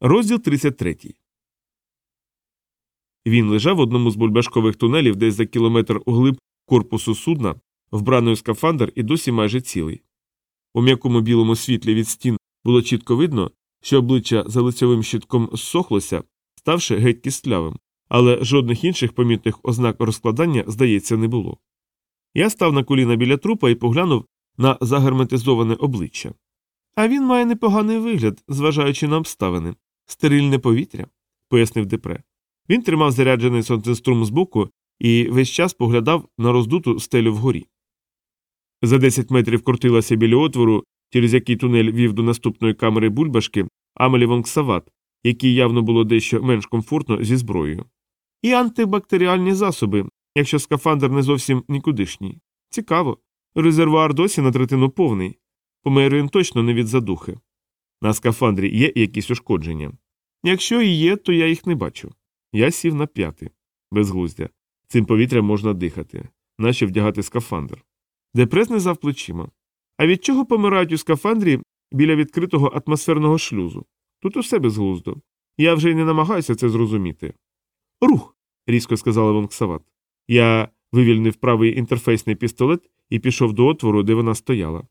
Розділ 33. Він лежав в одному з бульбашкових тунелів десь за кілометр углиб корпусу судна, вбраний у скафандр і досі майже цілий. У м'якому білому світлі від стін було чітко видно, що обличчя за лицьовим щитком зсохлося, ставши геть кістлявим, але жодних інших помітних ознак розкладання, здається, не було. Я став на коліна біля трупа і поглянув на загерметизоване обличчя. А він має непоганий вигляд, зважаючи на обставини стерильне повітря, пояснив Депре. Він тримав заряджений сонцеструм збоку і весь час поглядав на роздуту стелю вгорі. За 10 метрів крутилася біля отвору, через який тунель вів до наступної камери бульбашки, Амелі Вонксават, якій явно було дещо менш комфортно зі зброєю. І антибактеріальні засоби, якщо скафандр не зовсім нікудишній. Цікаво. Резервуар досі на третину повний. Помер він точно не від задухи. На скафандрі є якісь ушкодження. Якщо і є, то я їх не бачу. Я сів на п'яти. Безглуздя. Цим повітрям можна дихати, наче вдягати скафандр. Депрес не зав плечима. А від чого помирають у скафандрі біля відкритого атмосферного шлюзу? Тут усе безглуздо. Я вже й не намагаюся це зрозуміти. Рух. різко сказала Вонксават. Я вивільнив правий інтерфейсний пістолет і пішов до отвору, де вона стояла.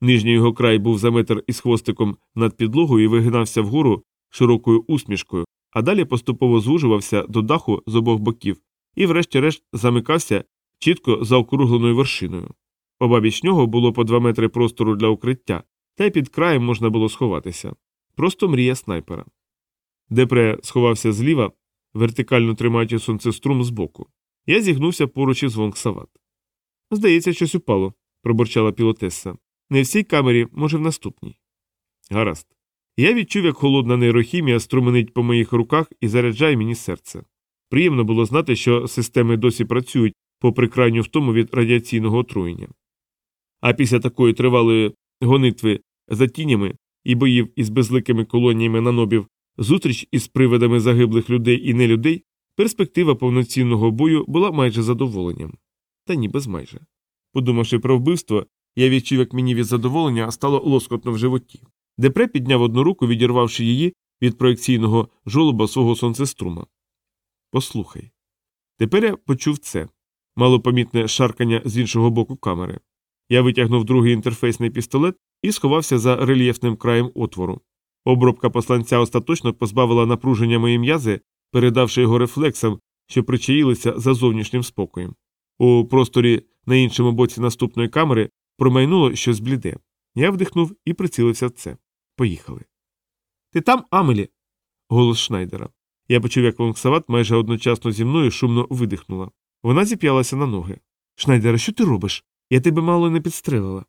Нижній його край був за метр із хвостиком над підлогою і вигинався вгору широкою усмішкою, а далі поступово звужувався до даху з обох боків і, врешті-решт, замикався чітко заокругленою вершиною. Обабіч нього було по два метри простору для укриття, та й під краєм можна було сховатися. Просто мрія снайпера. Депре сховався зліва, вертикально тримаючи сонцеструм збоку. Я зігнувся поруч із Вонксават. Здається, щось упало, пробурчала пілотеса. Не в цій камері, може, в наступній. Гаразд. Я відчув, як холодна нейрохімія струменить по моїх руках і заряджає мені серце. Приємно було знати, що системи досі працюють, попри крайню втому від радіаційного отруєння. А після такої тривалої гонитви за тінями і боїв із безликими колоніями нанобів, зустріч із привидами загиблих людей і нелюдей, перспектива повноцінного бою була майже задоволенням. Та ні, без майже. Подумавши про вбивство, я відчув, як мені від задоволення стало лоскотно в животі. Депре підняв одну руку, відірвавши її від проекційного жолоба свого сонцеструма. Послухай. Тепер я почув це малопомітне шаркання з іншого боку камери. Я витягнув другий інтерфейсний пістолет і сховався за рельєфним краєм отвору. Обробка посланця остаточно позбавила напруження мої м'язи, передавши його рефлексам, що причаїлися за зовнішнім спокоєм. У просторі на іншому боці наступної камери промайнуло щось бліде. Я вдихнув і прицілився в це. Поїхали. Ти там, Амелі? голос Шнайдера. Я почув, як Вонксават майже одночасно зі мною шумно видихнула. Вона зіп'ялася на ноги. Шнайдера, що ти робиш? Я тебе мало не підстрелила.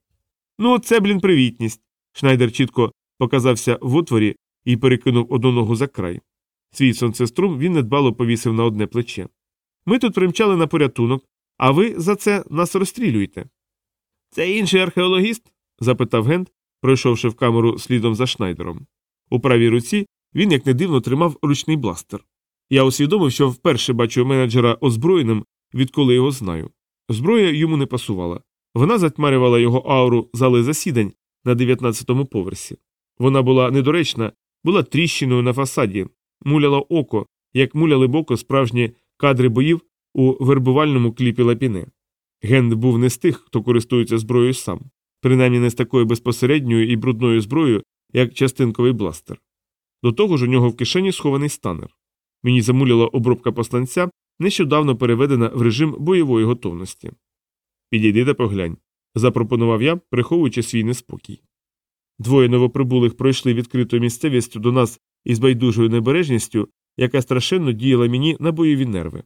Ну, це, блін, привітність. Шнайдер чітко показався в отворі і перекинув одну ногу за край. Свій сонцеструм він недбало повісив на одне плече. Ми тут примчали на порятунок, а ви за це нас розстрілюєте. Це інший археологіст? запитав Гент, пройшовши в камеру слідом за Шнайдером. У правій руці він, як не дивно, тримав ручний бластер. Я усвідомив, що вперше бачу менеджера озброєним, відколи його знаю. Зброя йому не пасувала. Вона затьмарювала його ауру зали засідань на 19-му поверсі. Вона була недоречна, була тріщиною на фасаді, муляла око, як муляли боко справжні кадри боїв у вербувальному кліпі лапіне. Ген був не з тих, хто користується зброєю сам, принаймні не з такою безпосередньою і брудною зброєю, як частинковий бластер. До того ж у нього в кишені схований станер. Мені замуляла обробка посланця, нещодавно переведена в режим бойової готовності. Підійди та поглянь, запропонував я, приховуючи свій неспокій. Двоє новоприбулих пройшли відкритою місцевістю до нас із байдужою небережністю, яка страшенно діяла мені на бойові нерви.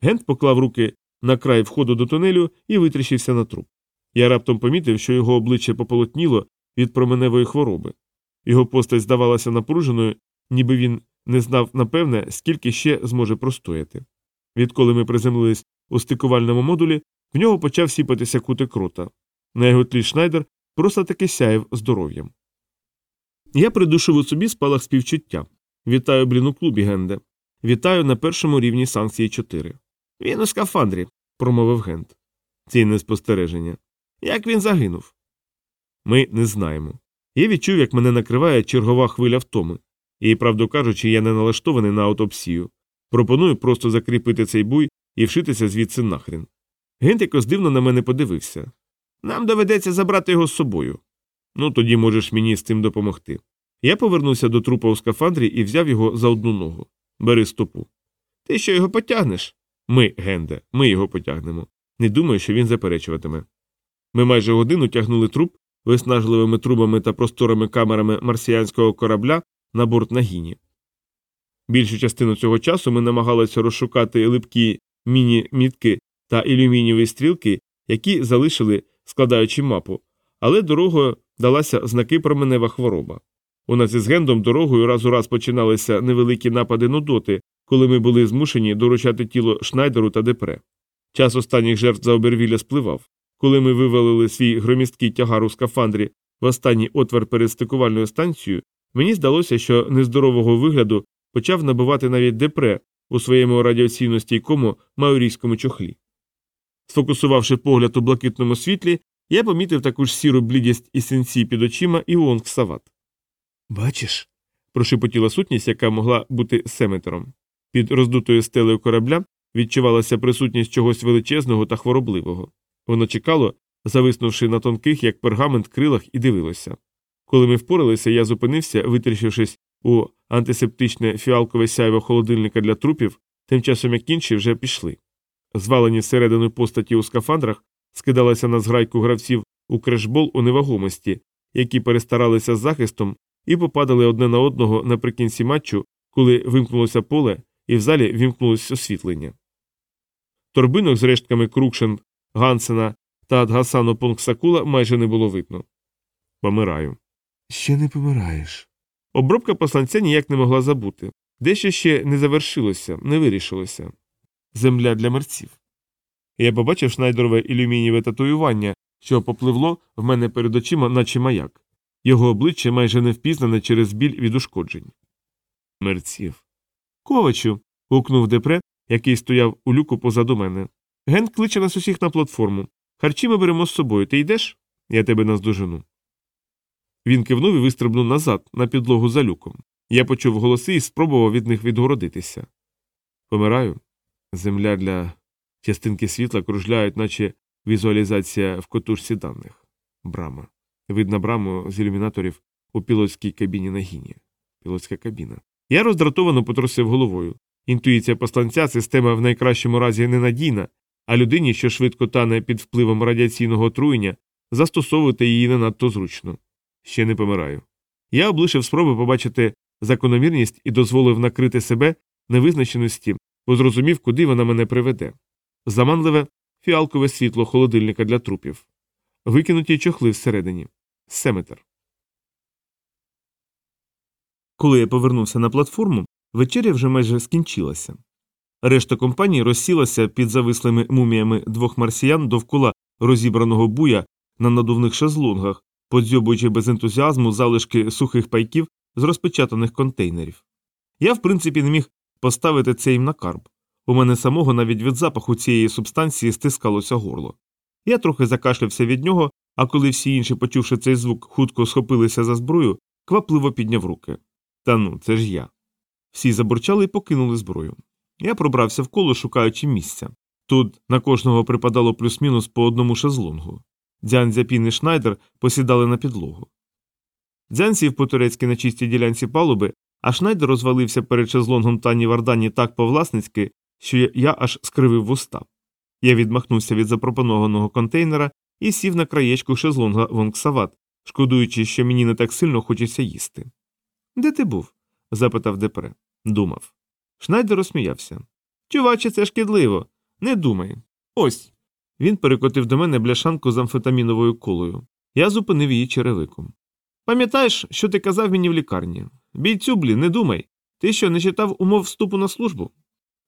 Гент поклав руки на край входу до тунелю і витріщився на труп. Я раптом помітив, що його обличчя пополотніло від променевої хвороби. Його постать здавалася напруженою, ніби він не знав напевне, скільки ще зможе простояти. Відколи ми приземлились у стикувальному модулі, в нього почав сіпатися кутик рота. На його тлі Шнайдер просто таки сяяв здоров'ям. Я придушив у собі спалах співчуття. Вітаю, блін, у клубі, Генде. Вітаю на першому рівні санкції 4. Він у скафандрі, промовив Гент. Цінне спостереження. Як він загинув? Ми не знаємо. Я відчув, як мене накриває чергова хвиля втоми. І, правду кажучи, я не налаштований на autopsію. Пропоную просто закріпити цей буй і вшитися звідси нахрін. Гент якось дивно на мене подивився. Нам доведеться забрати його з собою. Ну, тоді можеш мені з цим допомогти. Я повернувся до трупа у скафандрі і взяв його за одну ногу. Бери стопу. Ти що його потягнеш? Ми, Генде, ми його потягнемо. Не думаю, що він заперечуватиме. Ми майже годину тягнули труп виснажливими трубами та просторими камерами марсіянського корабля на борт Нагіні. Більшу частину цього часу ми намагалися розшукати липкі міні-мітки та ілюмінієві стрілки, які залишили, складаючи мапу, але дорогою далася знаки променева хвороба. У нас із гендом дорогою раз у раз починалися невеликі напади нудоти, коли ми були змушені доручати тіло Шнайдеру та Депре. Час останніх жертв за обервілля спливав. Коли ми вивалили свій громісткий тягар у скафандрі в останній отвір перед стикувальною станцією, мені здалося, що нездорового вигляду почав набивати навіть депре у своєму радіаційно стійкому майорійському чохлі. Сфокусувавши погляд у блакитному світлі, я помітив таку ж сіру блідість і сенсі під очима і уонг сават. Бачиш? прошепотіла сутність, яка могла бути семетером. Під роздутою стелею корабля відчувалася присутність чогось величезного та хворобливого. Воно чекало, зависнувши на тонких, як пергамент, крилах, і дивилося. Коли ми впоралися, я зупинився, витріщившись у антисептичне фіалкове сяйво холодильника для трупів, тим часом як інші вже пішли. Звалені всередину постаті у скафандрах скидалися на зграйку гравців у крешбол у невагомості, які перестаралися з захистом і попадали одне на одного наприкінці матчу, коли вимкнулося поле і в залі вімкнулося освітлення. Торбинок з рештками Крукшен, Гансена та Адгасану Понксакула майже не було видно. Помираю. Ще не помираєш. Обробка посланця ніяк не могла забути. Дещо ще не завершилося, не вирішилося. Земля для мерців. Я побачив шнайдерове ілюмінієве татуювання, що попливло в мене перед очима, наче маяк. Його обличчя майже не впізнане через біль від ушкоджень. Мерців. Ковачу. гукнув депре, який стояв у люку позаду мене. Ген кличе нас усіх на платформу. Харчі ми беремо з собою. Ти йдеш? Я тебе наздожену. Він кивнув і вистрибнув назад, на підлогу за люком. Я почув голоси і спробував від них відгородитися. Помираю. Земля для частинки світла кружляють, наче візуалізація в котушці даних. Брама. Видно браму з ілюмінаторів у пілотській кабіні на гіні. Пілотська кабіна. Я роздратовано потрусив головою. Інтуїція посланця система в найкращому разі ненадійна, а людині, що швидко тане під впливом радіаційного отруєння, застосовувати її не надто зручно. Ще не помираю. Я облишив спроби побачити закономірність і дозволив накрити себе невизначеності, бо зрозумів, куди вона мене приведе. Заманливе фіалкове світло холодильника для трупів, викинуті чохли всередині. Семетр. Коли я повернувся на платформу, вечеря вже майже скінчилася. Решта компанії розсілася під завислими муміями двох марсіян довкола розібраного буя на надувних шезлонгах, подзьобуючи без ентузіазму залишки сухих пайків з розпечатаних контейнерів. Я, в принципі, не міг поставити це їм на карб. У мене самого навіть від запаху цієї субстанції стискалося горло. Я трохи закашлявся від нього, а коли всі інші, почувши цей звук, хутко схопилися за зброю, квапливо підняв руки. Та ну, це ж я. Всі забурчали і покинули зброю. Я пробрався в коло, шукаючи місця. Тут на кожного припадало плюс-мінус по одному шезлонгу. Дзян Зяпін і Шнайдер посідали на підлогу. Дзян сів по турецьки на чистій ділянці палуби, а Шнайдер розвалився перед шезлонгом Тані Вардані так повласницьки, що я аж скривив вуста. Я відмахнувся від запропонованого контейнера і сів на краєчку шезлонга Вонгсават, шкодуючи, що мені не так сильно хочеться їсти. Де ти був? запитав Депре. Думав. Шнайдер розсміявся. Чуваче, це шкідливо. Не думай. Ось. Він перекотив до мене бляшанку з амфетаміновою колою. Я зупинив її черевиком. Пам'ятаєш, що ти казав мені в лікарні? Бійцю, блін, не думай. Ти що, не читав умов вступу на службу?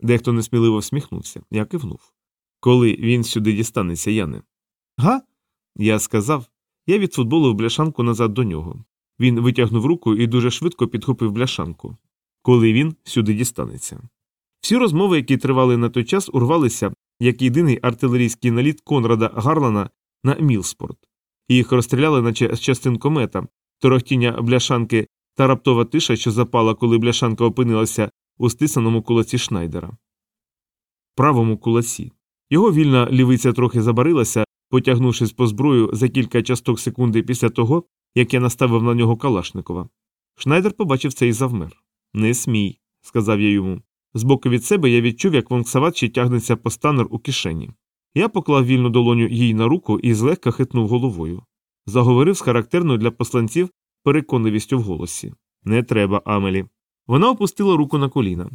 Дехто несміливо всміхнувся, я кивнув. Коли він сюди дістанеться, Яне? Га? Я сказав. Я відфутболив бляшанку назад до нього. Він витягнув руку і дуже швидко підхопив бляшанку. Коли він сюди дістанеться. Всі розмови, які тривали на той час, урвалися як єдиний артилерійський наліт Конрада Гарлана на Мілспорт. Їх розстріляли, наче з частин комета, торохтіння бляшанки та раптова тиша, що запала, коли бляшанка опинилася у стисаному кулаці Шнайдера. Правому кулаці. Його вільна лівиця трохи забарилася, потягнувшись по зброю за кілька часток секунди після того, як я наставив на нього Калашникова. Шнайдер побачив це і завмер. Не смій, сказав я йому. Збоку від себе я відчув, як вонксават тягнеться по станер у кишені. Я поклав вільну долоню їй на руку і злегка хитнув головою. Заговорив з характерною для посланців переконливістю в голосі. Не треба, Амелі. Вона опустила руку на коліна.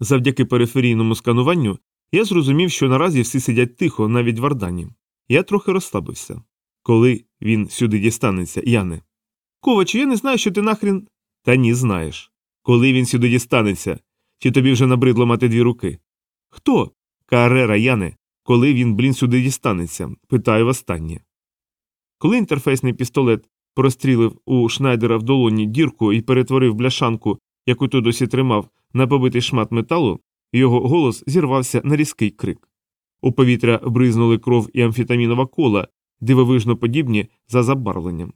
Завдяки периферійному скануванню я зрозумів, що наразі всі сидять тихо, навіть в Ардані. Я трохи розслабився. Коли він сюди дістанеться, Яне. Ковачу, я не знаю, що ти нахрін. Та ні, знаєш. Коли він сюди дістанеться, чи тобі вже набридло мати дві руки? Хто? Карера, Яне. Коли він, блін, сюди дістанеться? Питаю востаннє. Коли інтерфейсний пістолет прострілив у Шнайдера в долоні дірку і перетворив бляшанку, яку той досі тримав, на побитий шмат металу, його голос зірвався на різкий крик. У повітря бризнули кров і амфетамінова кола, дивовижно подібні за забарвленням.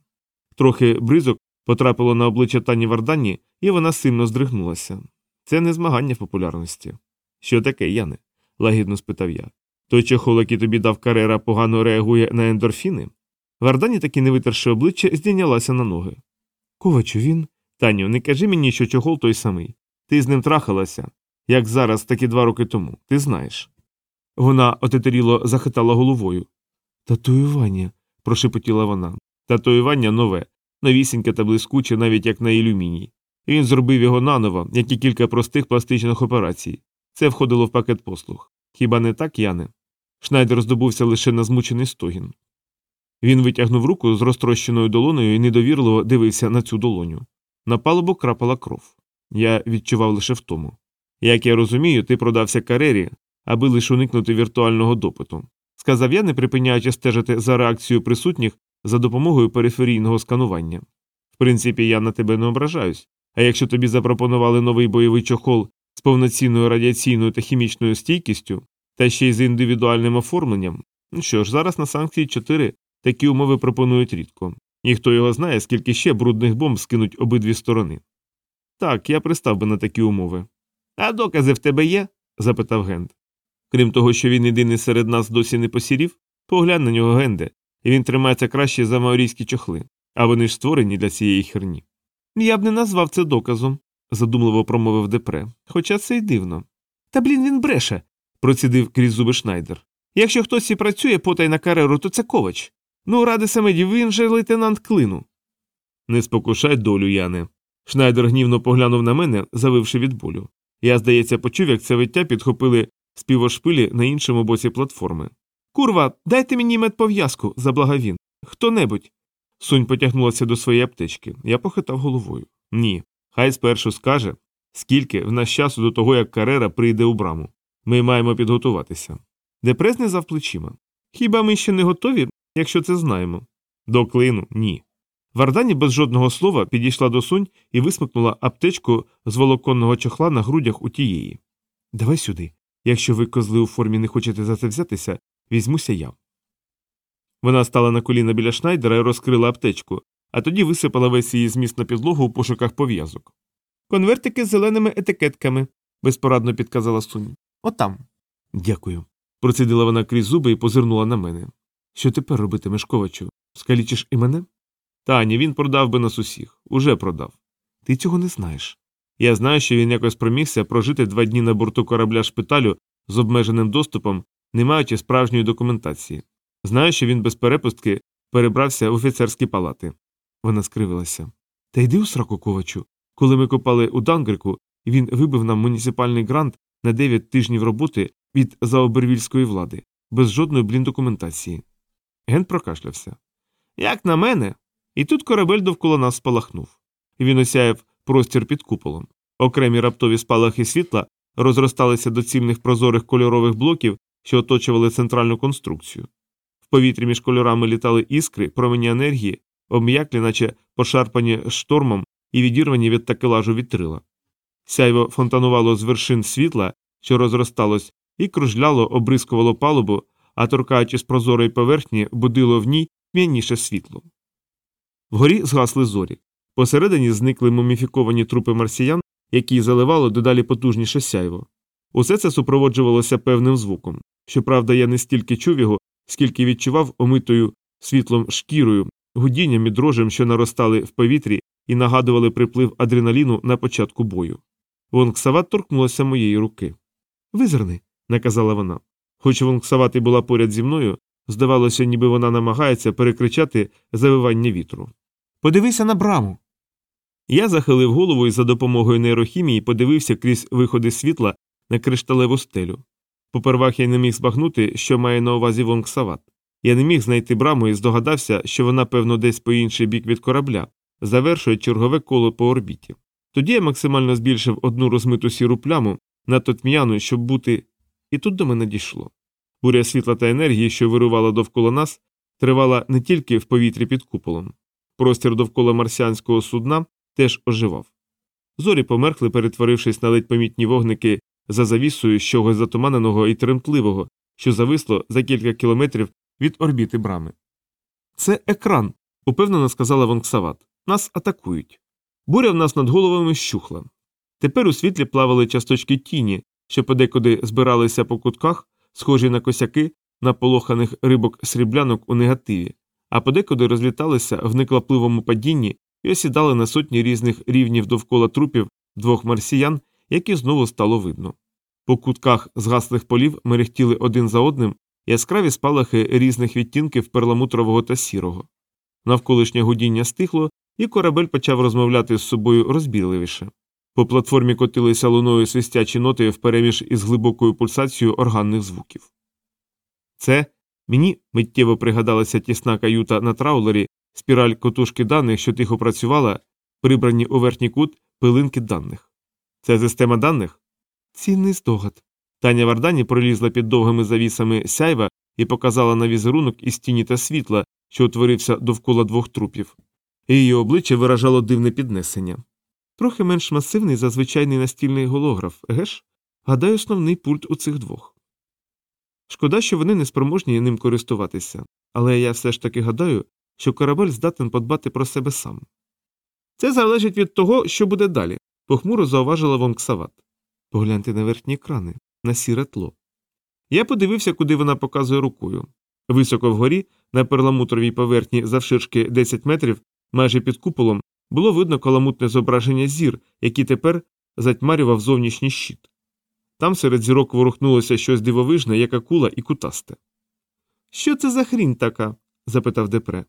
Трохи бризок потрапило на обличчя Тані Вардані, і вона сильно здригнулася. Це не змагання в популярності. Що таке, Яне? лагідно спитав я. Той чехол, який тобі дав Карера, погано реагує на ендорфіни? Вардані, таки не витерши обличчя, здійнялася на ноги. Ковачу, він. Таню, не кажи мені, що чохол той самий. Ти з ним трахалася, як зараз, так і два роки тому. Ти знаєш. Вона отетеріло захитала головою. Татуювання, прошепотіла вона. Татуювання нове, новісіньке та блискуче, навіть як на ілюміній. І він зробив його наново, як і кілька простих пластичних операцій. Це входило в пакет послуг. Хіба не так, Яне? Шнайдер здобувся лише на змучений стогін. Він витягнув руку з розтрощеною долоною і недовірливо дивився на цю долоню. На палубу крапала кров. Я відчував лише втому. Як я розумію, ти продався карері, аби лише уникнути віртуального допиту. Сказав я, не припиняючи стежити за реакцією присутніх за допомогою периферійного сканування. В принципі, я на тебе не ображаюсь, а якщо тобі запропонували новий бойовий чохол з повноцінною радіаційною та хімічною стійкістю, та ще й з індивідуальним оформленням, ну що ж, зараз на санкції 4 такі умови пропонують рідко. І хто його знає, скільки ще брудних бомб скинуть обидві сторони. Так, я пристав би на такі умови. А докази в тебе є? запитав Генд. Крім того, що він єдиний серед нас досі не посірів, поглянь на нього Генде, і він тримається краще за маорійські чохли, а вони ж створені для цієї херні. Я б не назвав це доказом, задумливо промовив Депре, хоча це й дивно. Та блін він бреше, процідив крізь зуби Шнайдер. Якщо хтось і працює потай на кареру, то це ковач. Ну, ради самеді, він же лейтенант клину. Не спокушай долю, Яне. Шнайдер гнівно поглянув на мене, завивши від болю. Я, здається, почув, як це виття підхопили співошпилі на іншому боці платформи. Курва, дайте мені медпов'язку, заблагав він. Хто небудь. Сунь потягнулася до своєї аптечки. Я похитав головою. Ні. Хай спершу скаже, скільки в нас часу до того, як карера прийде у браму. Ми маємо підготуватися. Депрес не зав плечима. Хіба ми ще не готові, якщо це знаємо? До клину ні. Вардані без жодного слова підійшла до сунь і висмикнула аптечку з волоконного чохла на грудях у тієї. Давай сюди. Якщо ви, козли у формі, не хочете за це взятися, візьмуся я. Вона стала на коліна біля шнайдера і розкрила аптечку, а тоді висипала весь її зміст на підлогу у пошуках пов'язок. Конвертики з зеленими етикетками, безпорадно підказала Сунь. Отам. Дякую. Процідила вона крізь зуби і позирнула на мене. Що тепер робитимеш, ковачу? Скалічиш і мене? Та ні, він продав би нас усіх. Уже продав. Ти цього не знаєш. Я знаю, що він якось промігся прожити два дні на борту корабля шпиталю з обмеженим доступом, не маючи справжньої документації. Знаю, що він без перепустки перебрався в офіцерські палати. Вона скривилася. Та йди у сраку, ковачу. Коли ми копали у Дангрику, він вибив нам муніципальний грант на 9 тижнів роботи від заобервільської влади, без жодної блін документації. Ген прокашлявся. Як на мене. І тут корабель довкола нас спалахнув. Він осяяв простір під куполом. Окремі раптові спалахи світла розросталися до цільних прозорих кольорових блоків, що оточували центральну конструкцію. В повітрі між кольорами літали іскри, промені енергії, обм'яклі, наче пошарпані штормом і відірвані від такелажу вітрила. Сяйво фонтанувало з вершин світла, що розросталось, і кружляло, обрискувало палубу, а торкаючись прозорої поверхні, будило в ній м'яніше світло. Вгорі згасли зорі. Посередині зникли муміфіковані трупи марсіян, які заливало дедалі потужніше сяйво. Усе це супроводжувалося певним звуком. Щоправда, я не стільки чув його, скільки відчував омитою світлом шкірою, гудінням і дрожем, що наростали в повітрі і нагадували приплив адреналіну на початку бою. Вонгсават торкнулася моєї руки. Визирни, наказала вона. Хоч Вонгсават і була поряд зі мною, здавалося, ніби вона намагається перекричати завивання вітру. Подивися на браму. Я захилив голову і за допомогою нейрохімії подивився крізь виходи світла на кришталеву стелю. Попервах я не міг збагнути, що має на увазі Вонгсават. Я не міг знайти браму і здогадався, що вона, певно, десь по інший бік від корабля, завершує чергове коло по орбіті. Тоді я максимально збільшив одну розмиту сіру пляму надто тьмяну, щоб бути. І тут до мене дійшло. Буря світла та енергії, що вирувала довкола нас, тривала не тільки в повітрі під куполом. Простір довкола марсіанського судна теж оживав. Зорі померкли, перетворившись на ледь помітні вогники за завісою з чогось затуманеного і тремтливого, що зависло за кілька кілометрів від орбіти брами. Це екран, упевнено сказала Вонгсават. Нас атакують. Буря в нас над головами щухла. Тепер у світлі плавали часточки тіні, що подекуди збиралися по кутках, схожі на косяки наполоханих рибок сріблянок у негативі, а подекуди розліталися в неклапливому падінні і осідали на сотні різних рівнів довкола трупів двох марсіян, які знову стало видно. По кутках згаслих полів мерехтіли один за одним яскраві спалахи різних відтінків перламутрового та сірого. Навколишнє гудіння стихло, і корабель почав розмовляти з собою розбірливіше. По платформі котилися луною свистячі ноти впереміж із глибокою пульсацією органних звуків. Це мені миттєво пригадалася тісна каюта на траулері, спіраль котушки даних, що тихо працювала, прибрані у верхній кут пилинки даних. Це система даних? Цінний здогад. Таня Вардані пролізла під довгими завісами сяйва і показала на візерунок із тіні та світла, що утворився довкола двох трупів. Її обличчя виражало дивне піднесення. Трохи менш масивний за звичайний настільний голограф, геш? Гадаю, основний пульт у цих двох. Шкода, що вони не спроможні ним користуватися, але я все ж таки гадаю, що корабель здатен подбати про себе сам. Це залежить від того, що буде далі, похмуро зауважила Вомксават. Погляньте на верхні екрани, на сіре тло. Я подивився, куди вона показує рукою. Високо вгорі, на перламутровій поверхні завширшки 10 метрів, майже під куполом, було видно каламутне зображення зір, які тепер затьмарював зовнішній щит. Там серед зірок ворухнулося щось дивовижне, як акула і кутасте. Що це за хрінь така? запитав Депре.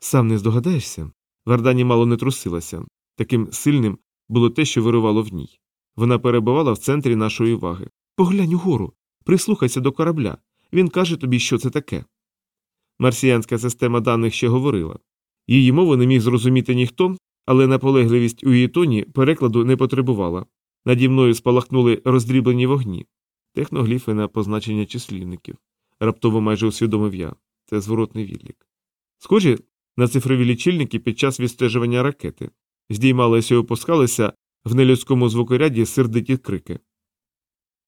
Сам не здогадаєшся? Вардані мало не трусилася. Таким сильним було те, що вирувало в ній. Вона перебувала в центрі нашої уваги. Поглянь угору, прислухайся до корабля. Він каже тобі, що це таке. Марсіянська система даних ще говорила. Її мову не міг зрозуміти ніхто, але наполегливість у її тоні перекладу не потребувала. Наді мною спалахнули роздріблені вогні, техногліфи на позначення числівників. Раптово майже усвідомив я це зворотний відлік. Схожі на цифрові лічильники під час відстежування ракети, здіймалися і опускалися в нелюдському звукоряді сердиті крики.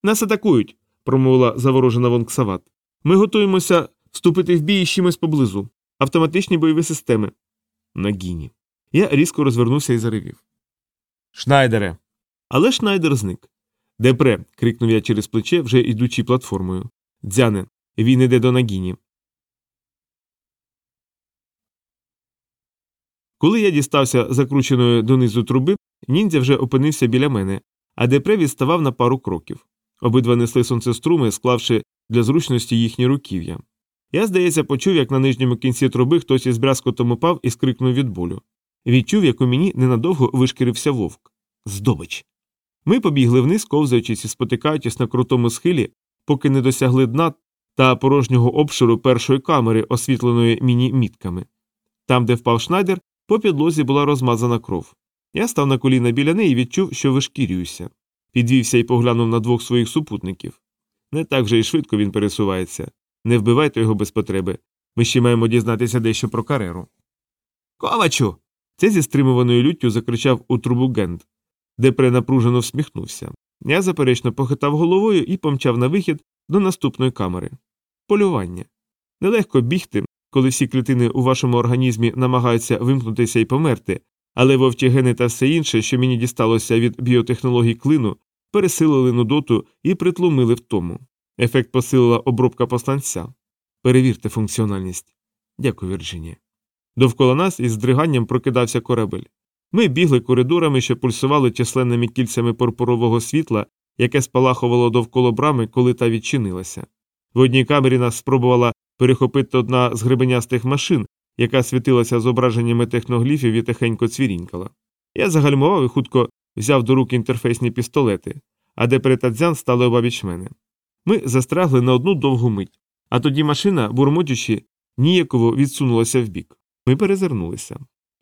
Нас атакують, промовила заворожена Вонксават. Ми готуємося вступити в бій із чимось поблизу. Автоматичні бойові системи. На гіні. Я різко розвернувся і заревів. Шнайдере. Але Шнайдер зник. Депре. крикнув я через плече, вже йдучи платформою. Дзяне, він іде до Нагіні. Коли я дістався закрученої донизу труби, ніндзя вже опинився біля мене, а депре відставав на пару кроків. Обидва несли сонцеструми, склавши для зручності їхні руків'я. Я, здається, почув, як на нижньому кінці труби хтось із брязкотом упав і скрикнув від болю. Відчув, як у мені ненадовго вишкірився вовк. Здобич. Ми побігли вниз, ковзаючись і спотикаючись на крутому схилі, поки не досягли дна та порожнього обширу першої камери, освітленої міні-мітками. Там, де впав шнайдер, по підлозі була розмазана кров. Я став на коліна біля неї і відчув, що вишкірююся. Підвівся і поглянув на двох своїх супутників. Не так же і швидко він пересувається. Не вбивайте його без потреби. Ми ще маємо дізнатися дещо про кареру. Ковачу. Це зі стримуваною люттю закричав у трубу Генд, де пренапружено всміхнувся. Я заперечно похитав головою і помчав на вихід до наступної камери. Полювання. Нелегко бігти, коли всі клітини у вашому організмі намагаються вимкнутися і померти, Але вовчі гени та все інше, що мені дісталося від біотехнологій клину, пересилили нудоту і притлумили втому. Ефект посилила обробка посланця. Перевірте функціональність. Дякую, Вірджинія. Довкола нас із здриганням прокидався корабель. Ми бігли коридорами, що пульсували численними кільцями пурпурового світла, яке спалахувало довкола брами, коли та відчинилася. В одній камері нас спробувала перехопити одна з гребенястих машин, яка світилася зображеннями техногліфів і тихенько цвірінькала. Я загальмував і хутко взяв до рук інтерфейсні пістолети, а Депре та Дзян стали обабіч мене. Ми застрягли на одну довгу мить, а тоді машина, бурмотючи, ніяково відсунулася вбік. Ми перезирнулися.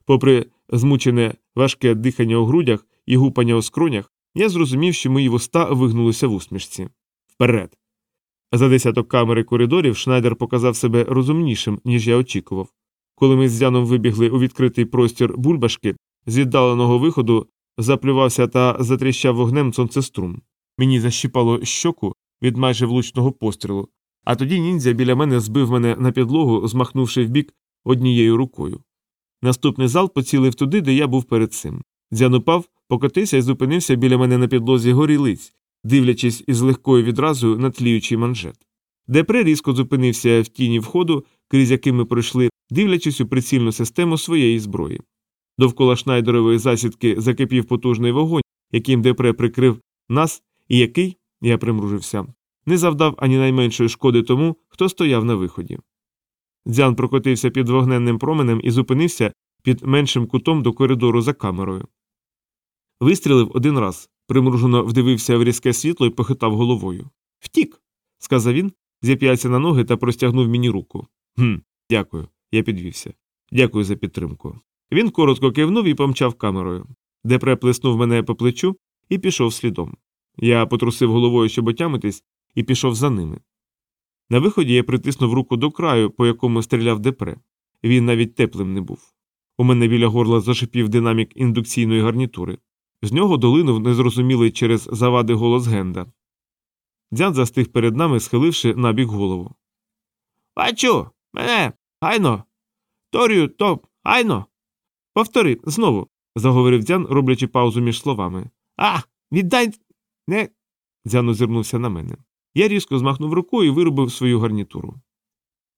Попри змучене важке дихання у грудях і гупання у скронях, я зрозумів, що мої вуста вигнулися в усмішці. Вперед. За десяток камер і коридорів Шнайдер показав себе розумнішим, ніж я очікував. Коли ми з Зяном вибігли у відкритий простір бульбашки, з віддаленого виходу заплювався та затріщав вогнем сонцеструм. Мені защіпало щоку від майже влучного пострілу, а тоді ніндзя біля мене збив мене на підлогу, змахнувши вбік однією рукою. Наступний зал поцілив туди, де я був перед цим. Дзян упав, покотився і зупинився біля мене на підлозі горілиць, дивлячись із легкою відразою на тліючий манжет. Депре різко зупинився в тіні входу, крізь який ми пройшли, дивлячись у прицільну систему своєї зброї. Довкола шнайдерової засідки закипів потужний вогонь, яким Депре прикрив нас, і який, я примружився, не завдав ані найменшої шкоди тому, хто стояв на виході. Дзян прокотився під вогненним променем і зупинився під меншим кутом до коридору за камерою. Вистрілив один раз, примружено вдивився в різке світло і похитав головою. Втік, сказав він, зіп'явся на ноги та простягнув мені руку. «Хм, дякую, я підвівся. Дякую за підтримку. Він коротко кивнув і помчав камерою, де плеснув мене по плечу і пішов слідом. Я потрусив головою, щоб отямитись, і пішов за ними. На виході я притиснув руку до краю, по якому стріляв депре. Він навіть теплим не був. У мене біля горла зашипів динамік індукційної гарнітури. З нього долинув незрозумілий через завади голос Генда. Дзян застиг перед нами, схиливши набік голову. Бачу, мене, гайно. Торію, то, гайно. Повтори, знову, заговорив Дзян, роблячи паузу між словами. А, віддай. не. Дзян озирнувся на мене. Я різко змахнув рукою і виробив свою гарнітуру.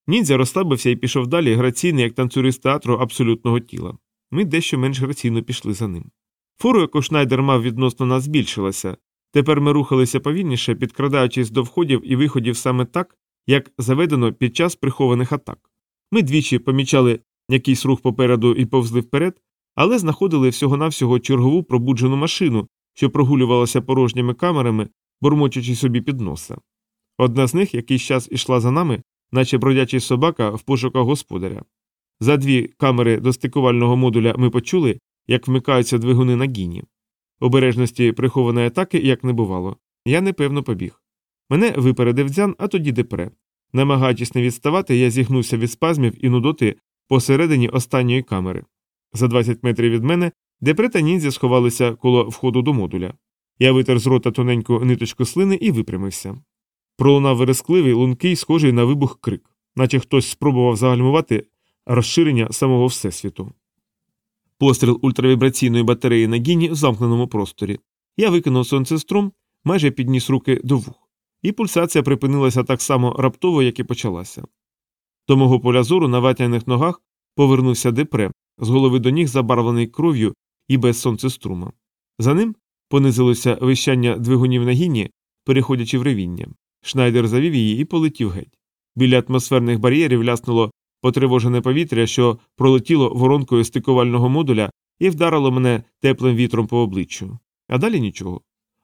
Ніндзя розслабився і пішов далі, граційний, як танцюрист театру абсолютного тіла. Ми дещо менш граційно пішли за ним. Фуру, яку Шнайдер мав відносно нас, збільшилася. Тепер ми рухалися повільніше, підкрадаючись до входів і виходів саме так, як заведено під час прихованих атак. Ми двічі помічали якийсь рух попереду і повзли вперед, але знаходили всього-навсього чергову пробуджену машину, що прогулювалася порожніми камерами, бурмочучи собі під носа. Одна з них якийсь час ішла за нами, наче бродячий собака в пошуках господаря. За дві камери до стикувального модуля ми почули, як вмикаються двигуни на гіні. Обережності прихованої атаки як не бувало. Я непевно побіг. Мене випередив дзян, а тоді депре. Намагаючись не відставати, я зігнувся від спазмів і нудоти посередині останньої камери. За 20 метрів від мене депре та ніндзя сховалися коло входу до модуля. Я витер з рота тоненьку ниточку слини і випрямився. Пролунав верескливий, лункий, схожий на вибух крик, наче хтось спробував загальмувати розширення самого Всесвіту. Постріл ультравібраційної батареї на гіні в замкненому просторі. Я викинув сонцеструм, майже підніс руки до вух, і пульсація припинилася так само раптово, як і почалася. До мого поля зору на ватяних ногах повернувся депре, з голови до ніг забарвлений кров'ю і без сонцеструма. За ним понизилося вищання двигунів на гіні, переходячи в ревіння. Шнайдер завів її і полетів геть. Біля атмосферних бар'єрів ляснуло потривожене повітря, що пролетіло воронкою стикувального модуля і вдарило мене теплим вітром по обличчю. А далі нічого.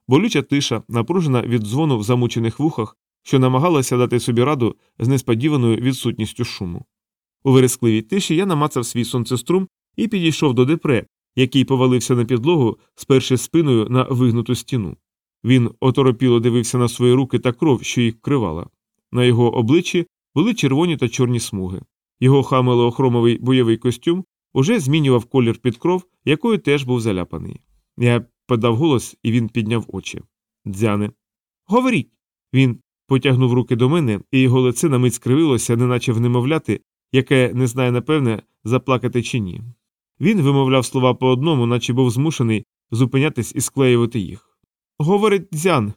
Болюча тиша, напружена від дзвону в замучених вухах, що намагалася дати собі раду з несподіваною відсутністю шуму. У верескливій тиші я намацав свій сонцеструм і підійшов до депре, який повалився на підлогу, сперши спиною на вигнуту стіну. Він оторопіло дивився на свої руки та кров, що їх вкривала. На його обличчі були червоні та чорні смуги. Його хамелеохромовий бойовий костюм уже змінював колір під кров, якою теж був заляпаний. Я подав голос, і він підняв очі. Дзяне. Говоріть. Він потягнув руки до мене, і його лице на мить скривилося, неначе внемовляти, яке не знає, напевне, заплакати чи ні. Він вимовляв слова по одному, наче був змушений зупинятись і склеювати їх. Говорить дзян.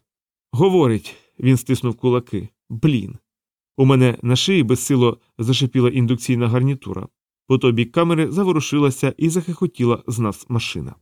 Говорить, він стиснув кулаки. Блін. У мене на шиї безсило зашипіла індукційна гарнітура. По той бік камери заворушилася і захихотіла з нас машина.